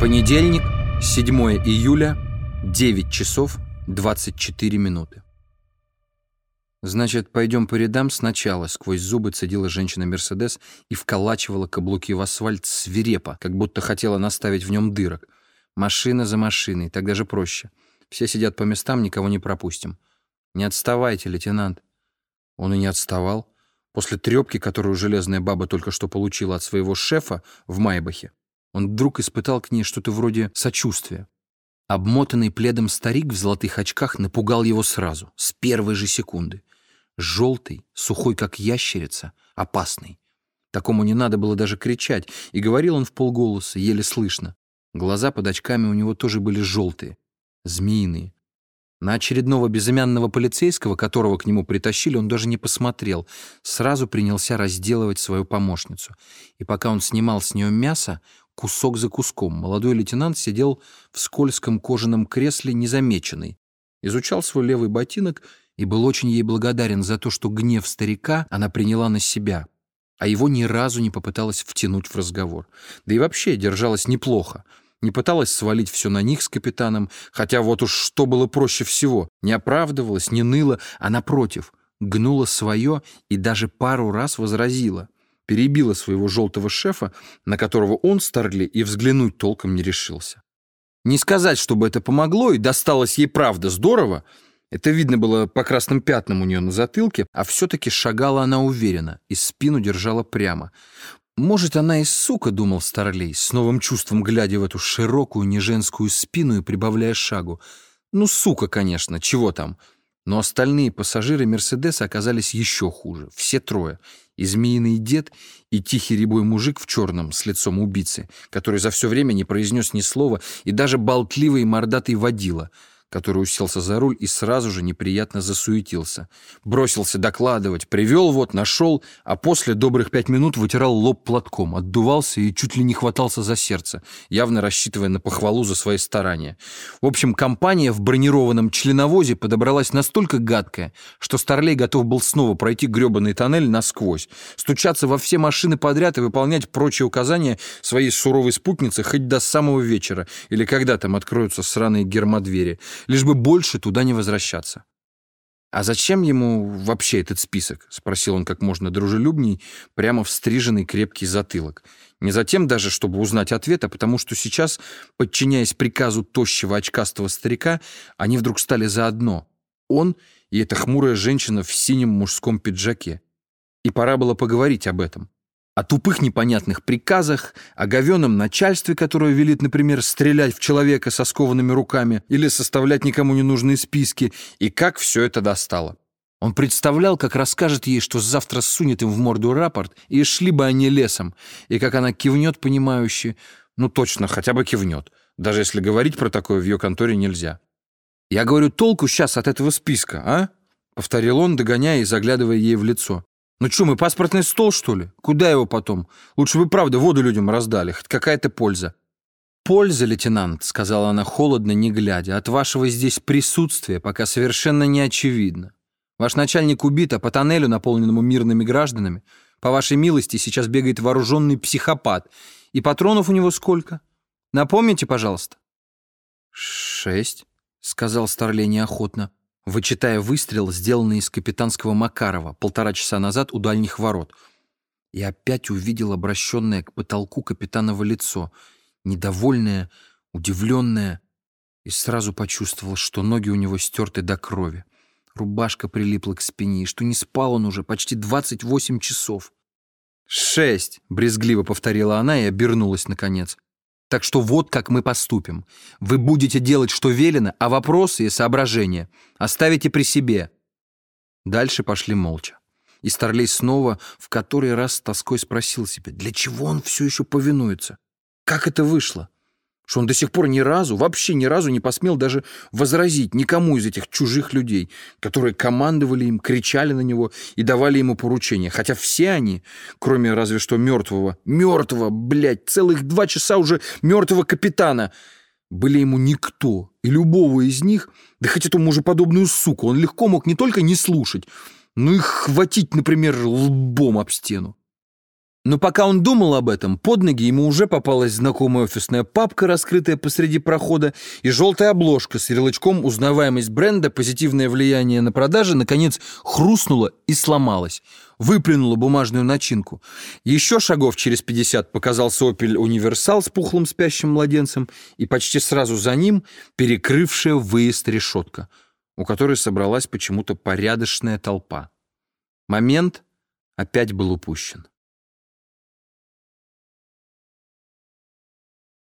Понедельник, 7 июля, 9 часов 24 минуты. «Значит, пойдем по рядам сначала», — сквозь зубы цедила женщина Мерседес и вколачивала каблуки в асфальт свирепо, как будто хотела наставить в нем дырок. Машина за машиной, так даже проще. Все сидят по местам, никого не пропустим. Не отставайте, лейтенант. Он и не отставал. После трепки, которую железная баба только что получила от своего шефа в Майбахе, он вдруг испытал к ней что-то вроде сочувствия. Обмотанный пледом старик в золотых очках напугал его сразу, с первой же секунды. Желтый, сухой, как ящерица, опасный. Такому не надо было даже кричать, и говорил он в полголоса, еле слышно. Глаза под очками у него тоже были желтые, змеиные. На очередного безымянного полицейского, которого к нему притащили, он даже не посмотрел, сразу принялся разделывать свою помощницу. И пока он снимал с нее мясо, кусок за куском. Молодой лейтенант сидел в скользком кожаном кресле незамеченный, изучал свой левый ботинок и был очень ей благодарен за то, что гнев старика она приняла на себя, а его ни разу не попыталась втянуть в разговор. Да и вообще держалась неплохо. Не пыталась свалить все на них с капитаном, хотя вот уж что было проще всего. Не оправдывалась, не ныла, а напротив, гнула свое и даже пару раз возразила — перебила своего желтого шефа, на которого он, Старли, и взглянуть толком не решился. Не сказать, чтобы это помогло, и досталось ей правда здорово, это видно было по красным пятнам у нее на затылке, а все-таки шагала она уверенно и спину держала прямо. Может, она и сука, думал Старлей, с новым чувством глядя в эту широкую неженскую спину и прибавляя шагу. Ну, сука, конечно, чего там. Но остальные пассажиры Мерседеса оказались еще хуже, все трое и змеиный дед, и тихий рябой мужик в черном с лицом убийцы, который за все время не произнес ни слова, и даже болтливый мордатый водила — который уселся за руль и сразу же неприятно засуетился. Бросился докладывать, привел вот, нашел, а после добрых пять минут вытирал лоб платком, отдувался и чуть ли не хватался за сердце, явно рассчитывая на похвалу за свои старания. В общем, компания в бронированном членовозе подобралась настолько гадкая, что Старлей готов был снова пройти гребаный тоннель насквозь, стучаться во все машины подряд и выполнять прочие указания своей суровой спутницы хоть до самого вечера или когда там откроются сраные гермодвери лишь бы больше туда не возвращаться. «А зачем ему вообще этот список?» — спросил он как можно дружелюбней, прямо в стриженный крепкий затылок. Не затем даже, чтобы узнать ответ, а потому что сейчас, подчиняясь приказу тощего очкастого старика, они вдруг стали заодно. Он и эта хмурая женщина в синем мужском пиджаке. И пора было поговорить об этом о тупых непонятных приказах, о говеном начальстве, которое велит, например, стрелять в человека со скованными руками или составлять никому не нужные списки, и как все это достало. Он представлял, как расскажет ей, что завтра сунет им в морду рапорт, и шли бы они лесом, и как она кивнет, понимающе, ну точно, хотя бы кивнет, даже если говорить про такое в ее конторе нельзя. «Я говорю, толку сейчас от этого списка, а?» — повторил он, догоняя и заглядывая ей в лицо. Ну что, мы паспортный стол, что ли? Куда его потом? Лучше бы, правда, воду людям раздали, хоть какая-то польза. «Польза, лейтенант», — сказала она холодно, не глядя, «от вашего здесь присутствия пока совершенно не очевидно. Ваш начальник убит, а по тоннелю, наполненному мирными гражданами, по вашей милости сейчас бегает вооруженный психопат. И патронов у него сколько? Напомните, пожалуйста». «Шесть», — сказал Старлей неохотно вычитая выстрел, сделанный из капитанского Макарова полтора часа назад у дальних ворот. И опять увидел обращенное к потолку капитаново лицо, недовольное, удивленное, и сразу почувствовал, что ноги у него стерты до крови. Рубашка прилипла к спине, и что не спал он уже почти 28 часов. «Шесть!» — брезгливо повторила она и обернулась наконец. Так что вот как мы поступим. Вы будете делать, что велено, а вопросы и соображения оставите при себе». Дальше пошли молча. И Старлей снова в который раз с тоской спросил себя, для чего он все еще повинуется? Как это вышло? Что он до сих пор ни разу, вообще ни разу не посмел даже возразить никому из этих чужих людей, которые командовали им, кричали на него и давали ему поручения. Хотя все они, кроме разве что мертвого, мертвого, блядь, целых два часа уже мертвого капитана, были ему никто. И любого из них, да хоть эту мужеподобную суку, он легко мог не только не слушать, но и хватить, например, лбом об стену. Но пока он думал об этом, под ноги ему уже попалась знакомая офисная папка, раскрытая посреди прохода, и желтая обложка с ярлычком «Узнаваемость бренда, позитивное влияние на продажи» наконец хрустнула и сломалась. Выплюнула бумажную начинку. Еще шагов через 50 показался «Опель Универсал» с пухлым спящим младенцем, и почти сразу за ним перекрывшая выезд решетка, у которой собралась почему-то порядочная толпа. Момент опять был упущен.